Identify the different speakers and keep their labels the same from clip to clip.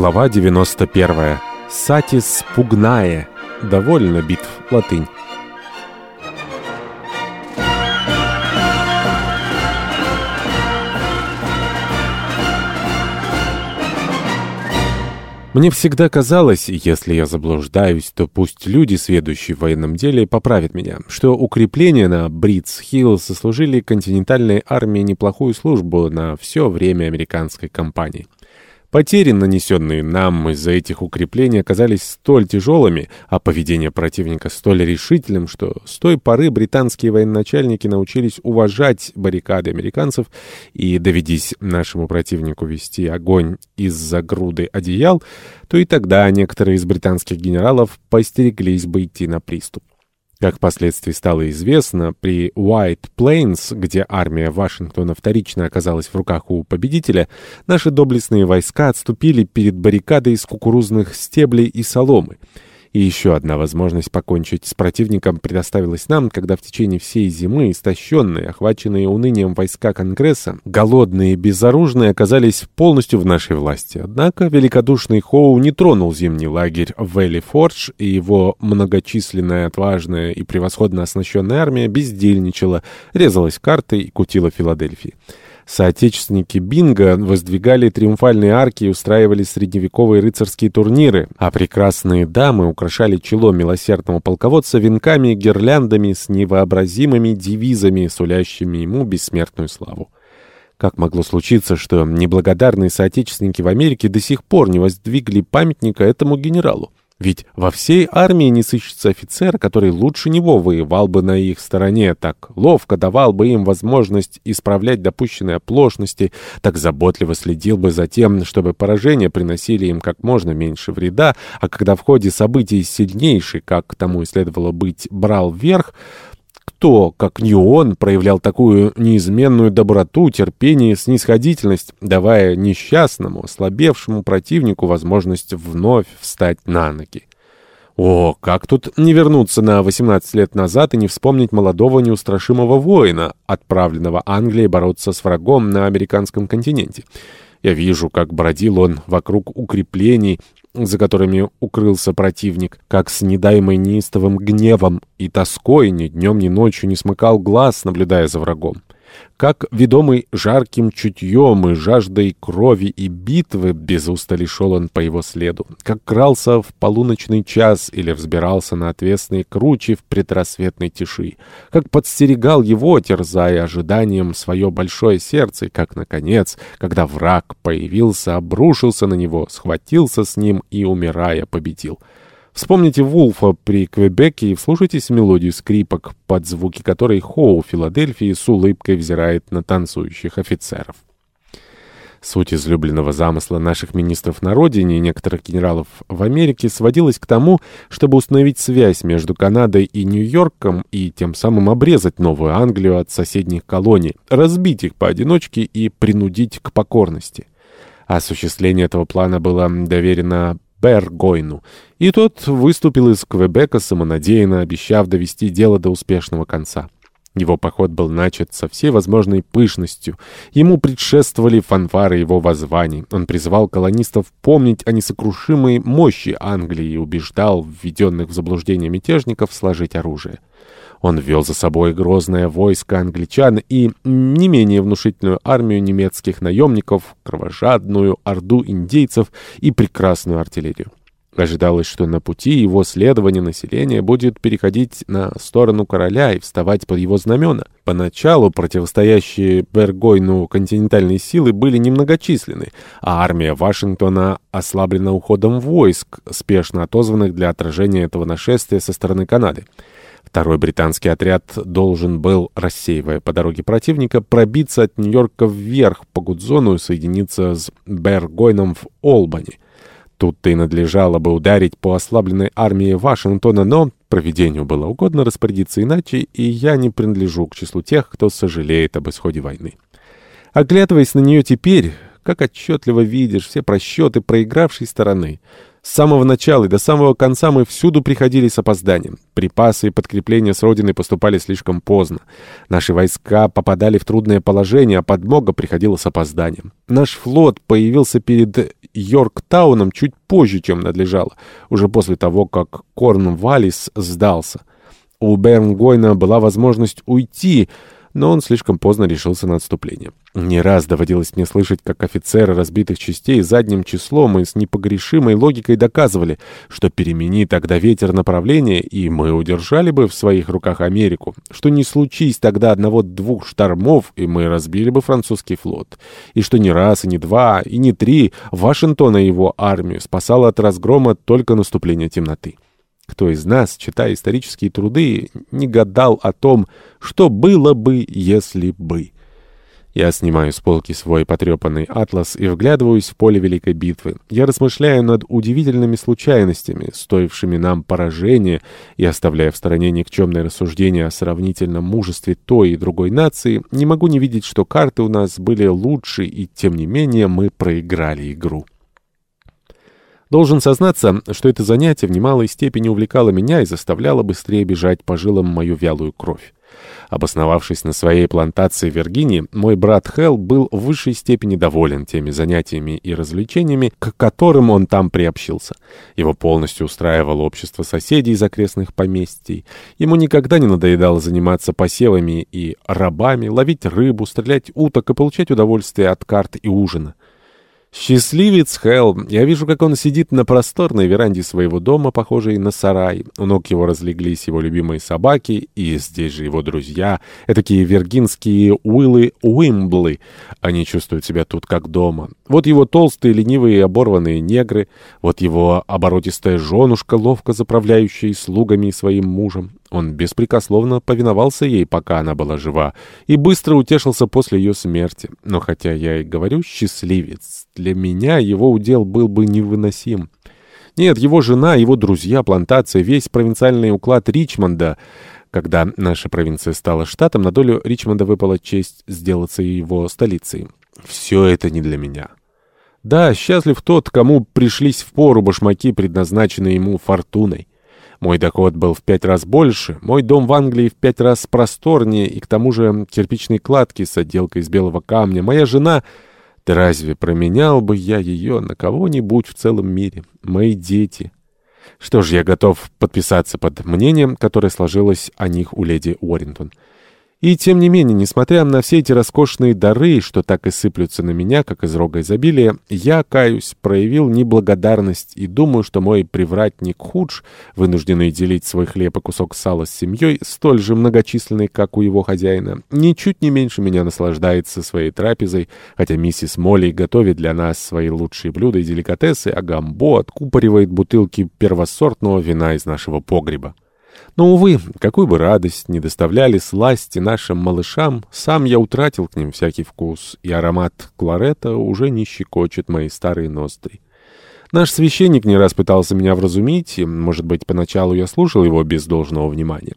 Speaker 1: Глава 91. Satis pugnae. Довольно битв. Латынь. Мне всегда казалось, если я заблуждаюсь, то пусть люди, сведущие в военном деле, поправят меня, что укрепления на Бридс-Хилл сослужили континентальной армии неплохую службу на все время американской кампании. Потери, нанесенные нам из-за этих укреплений, оказались столь тяжелыми, а поведение противника столь решительным, что с той поры британские военачальники научились уважать баррикады американцев и, доведись нашему противнику вести огонь из-за груды одеял, то и тогда некоторые из британских генералов постереглись бы идти на приступ. Как впоследствии стало известно, при White Plains, где армия Вашингтона вторично оказалась в руках у победителя, наши доблестные войска отступили перед баррикадой из кукурузных стеблей и соломы. И еще одна возможность покончить с противником предоставилась нам, когда в течение всей зимы истощенные, охваченные унынием войска Конгресса, голодные и безоружные оказались полностью в нашей власти. Однако великодушный Хоу не тронул зимний лагерь Вэлли Фордж, и его многочисленная, отважная и превосходно оснащенная армия бездельничала, резалась картой и кутила Филадельфии. Соотечественники Бинга воздвигали триумфальные арки и устраивали средневековые рыцарские турниры, а прекрасные дамы украшали чело милосердного полководца венками и гирляндами с невообразимыми девизами, сулящими ему бессмертную славу. Как могло случиться, что неблагодарные соотечественники в Америке до сих пор не воздвигли памятника этому генералу? Ведь во всей армии не сыщется офицер, который лучше него воевал бы на их стороне, так ловко давал бы им возможность исправлять допущенные оплошности, так заботливо следил бы за тем, чтобы поражения приносили им как можно меньше вреда, а когда в ходе событий сильнейший, как тому и следовало быть, брал верх, кто, как не он, проявлял такую неизменную доброту, терпение и снисходительность, давая несчастному, ослабевшему противнику возможность вновь встать на ноги? О, как тут не вернуться на 18 лет назад и не вспомнить молодого неустрашимого воина, отправленного Англией бороться с врагом на американском континенте. Я вижу, как бродил он вокруг укреплений, за которыми укрылся противник, как с недаемой неистовым гневом и тоской ни днем, ни ночью не смыкал глаз, наблюдая за врагом как, ведомый жарким чутьем и жаждой крови и битвы, без устали шел он по его следу, как крался в полуночный час или взбирался на отвесные кручи в предрассветной тиши, как подстерегал его, терзая ожиданием свое большое сердце, как, наконец, когда враг появился, обрушился на него, схватился с ним и, умирая, победил. Вспомните Вулфа при Квебеке и вслушайтесь в мелодию скрипок, под звуки которой Хоу Филадельфии с улыбкой взирает на танцующих офицеров. Суть излюбленного замысла наших министров на родине и некоторых генералов в Америке сводилась к тому, чтобы установить связь между Канадой и Нью-Йорком и тем самым обрезать Новую Англию от соседних колоний, разбить их поодиночке и принудить к покорности. Осуществление этого плана было доверено Бергойну, и тот выступил из Квебека самонадеянно, обещав довести дело до успешного конца. Его поход был начат со всей возможной пышностью. Ему предшествовали фанфары его воззваний. Он призывал колонистов помнить о несокрушимой мощи Англии и убеждал введенных в заблуждение мятежников сложить оружие. Он вел за собой грозное войско англичан и не менее внушительную армию немецких наемников, кровожадную орду индейцев и прекрасную артиллерию. Ожидалось, что на пути его следования население будет переходить на сторону короля и вставать под его знамена. Поначалу противостоящие Бергойну континентальные силы были немногочисленны, а армия Вашингтона ослаблена уходом войск, спешно отозванных для отражения этого нашествия со стороны Канады. Второй британский отряд должен был, рассеивая по дороге противника, пробиться от Нью-Йорка вверх по Гудзону и соединиться с Бергойном в Олбани. Тут-то и надлежало бы ударить по ослабленной армии Вашингтона, но проведению было угодно распорядиться иначе, и я не принадлежу к числу тех, кто сожалеет об исходе войны. Оглядываясь на нее теперь, как отчетливо видишь все просчеты проигравшей стороны — С самого начала и до самого конца мы всюду приходили с опозданием. Припасы и подкрепления с родины поступали слишком поздно. Наши войска попадали в трудное положение, а подмога приходила с опозданием. Наш флот появился перед Йорктауном чуть позже, чем надлежало, уже после того, как Корнваллис сдался. У Бернгойна была возможность уйти, но он слишком поздно решился на отступление. Не раз доводилось мне слышать, как офицеры разбитых частей задним числом и с непогрешимой логикой доказывали, что перемени тогда ветер направления, и мы удержали бы в своих руках Америку, что не случись тогда одного-двух штормов, и мы разбили бы французский флот, и что ни раз, и не два, и не три Вашингтона и его армию спасало от разгрома только наступление темноты. Кто из нас, читая исторические труды, не гадал о том, что было бы, если бы... Я снимаю с полки свой потрепанный атлас и вглядываюсь в поле Великой битвы. Я размышляю над удивительными случайностями, стоившими нам поражения, и, оставляя в стороне никчемное рассуждение о сравнительном мужестве той и другой нации, не могу не видеть, что карты у нас были лучше, и, тем не менее, мы проиграли игру. Должен сознаться, что это занятие в немалой степени увлекало меня и заставляло быстрее бежать по жилам мою вялую кровь. Обосновавшись на своей плантации в Виргинии, мой брат Хелл был в высшей степени доволен теми занятиями и развлечениями, к которым он там приобщился. Его полностью устраивало общество соседей из окрестных поместий. Ему никогда не надоедало заниматься посевами и рабами, ловить рыбу, стрелять уток и получать удовольствие от карт и ужина. Счастливец Хелл. Я вижу, как он сидит на просторной веранде своего дома, похожей на сарай. У ног его разлеглись его любимые собаки, и здесь же его друзья, такие вергинские Уиллы Уимблы. Они чувствуют себя тут как дома. Вот его толстые, ленивые, оборванные негры, вот его оборотистая женушка, ловко заправляющая слугами своим мужем. Он беспрекословно повиновался ей, пока она была жива, и быстро утешился после ее смерти. Но хотя я и говорю «счастливец», для меня его удел был бы невыносим. Нет, его жена, его друзья, плантация, весь провинциальный уклад Ричмонда. Когда наша провинция стала штатом, на долю Ричмонда выпала честь сделаться его столицей. Все это не для меня. Да, счастлив тот, кому пришлись в пору башмаки, предназначенные ему фортуной. Мой доход был в пять раз больше, мой дом в Англии в пять раз просторнее, и к тому же кирпичные кладки с отделкой из белого камня. Моя жена... Да разве променял бы я ее на кого-нибудь в целом мире? Мои дети... Что ж, я готов подписаться под мнением, которое сложилось о них у леди Уоррингтон. И тем не менее, несмотря на все эти роскошные дары, что так и сыплются на меня, как из рога изобилия, я, каюсь, проявил неблагодарность и думаю, что мой привратник Худж, вынужденный делить свой хлеб и кусок сала с семьей, столь же многочисленной, как у его хозяина, ничуть не меньше меня наслаждается своей трапезой, хотя миссис Молли готовит для нас свои лучшие блюда и деликатесы, а Гамбо откупоривает бутылки первосортного вина из нашего погреба. Но, увы, какую бы радость не доставляли сласти нашим малышам, сам я утратил к ним всякий вкус, и аромат кларета уже не щекочет мои старые ноздри. Наш священник не раз пытался меня вразумить, и, может быть, поначалу я слушал его без должного внимания.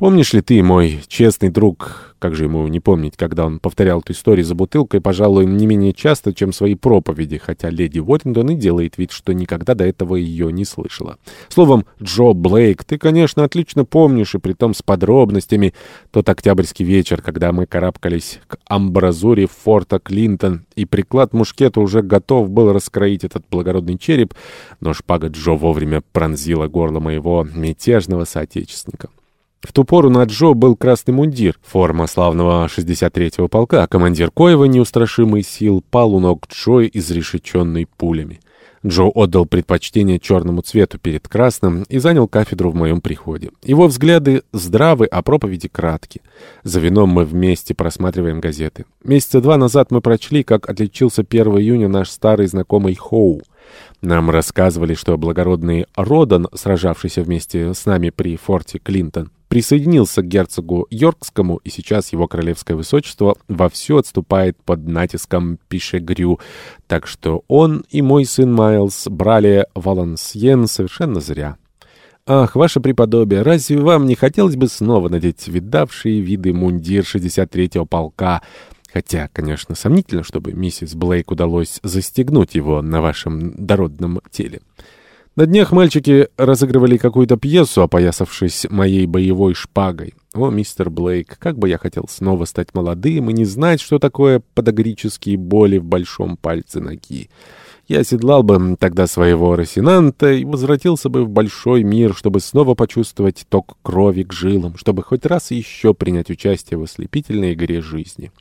Speaker 1: Помнишь ли ты, мой честный друг, как же ему не помнить, когда он повторял эту историю за бутылкой, пожалуй, не менее часто, чем свои проповеди, хотя леди Уоррингтон и делает вид, что никогда до этого ее не слышала. Словом, Джо Блейк, ты, конечно, отлично помнишь, и притом с подробностями, тот октябрьский вечер, когда мы карабкались к амбразуре форта Клинтон, и приклад мушкета уже готов был раскроить этот благородный череп, но шпага Джо вовремя пронзила горло моего мятежного соотечественника. В ту пору на Джо был красный мундир, форма славного 63-го полка, а командир Коева, неустрашимый сил, пал у ног Джо, изрешеченный пулями. Джо отдал предпочтение черному цвету перед красным и занял кафедру в моем приходе. Его взгляды здравы, а проповеди кратки. За вином мы вместе просматриваем газеты. Месяца два назад мы прочли, как отличился 1 июня наш старый знакомый Хоу. Нам рассказывали, что благородный Родан, сражавшийся вместе с нами при форте Клинтон, присоединился к герцогу Йоркскому, и сейчас его королевское высочество вовсю отступает под натиском Пишегрю, так что он и мой сын Майлз брали Валансьен совершенно зря. «Ах, ваше преподобие, разве вам не хотелось бы снова надеть видавшие виды мундир 63-го полка?» Хотя, конечно, сомнительно, чтобы миссис Блейк удалось застегнуть его на вашем дородном теле. На днях мальчики разыгрывали какую-то пьесу, опоясавшись моей боевой шпагой. О, мистер Блейк, как бы я хотел снова стать молодым и не знать, что такое подагрические боли в большом пальце ноги. Я оседлал бы тогда своего Росинанта и возвратился бы в большой мир, чтобы снова почувствовать ток крови к жилам, чтобы хоть раз еще принять участие в ослепительной игре жизни».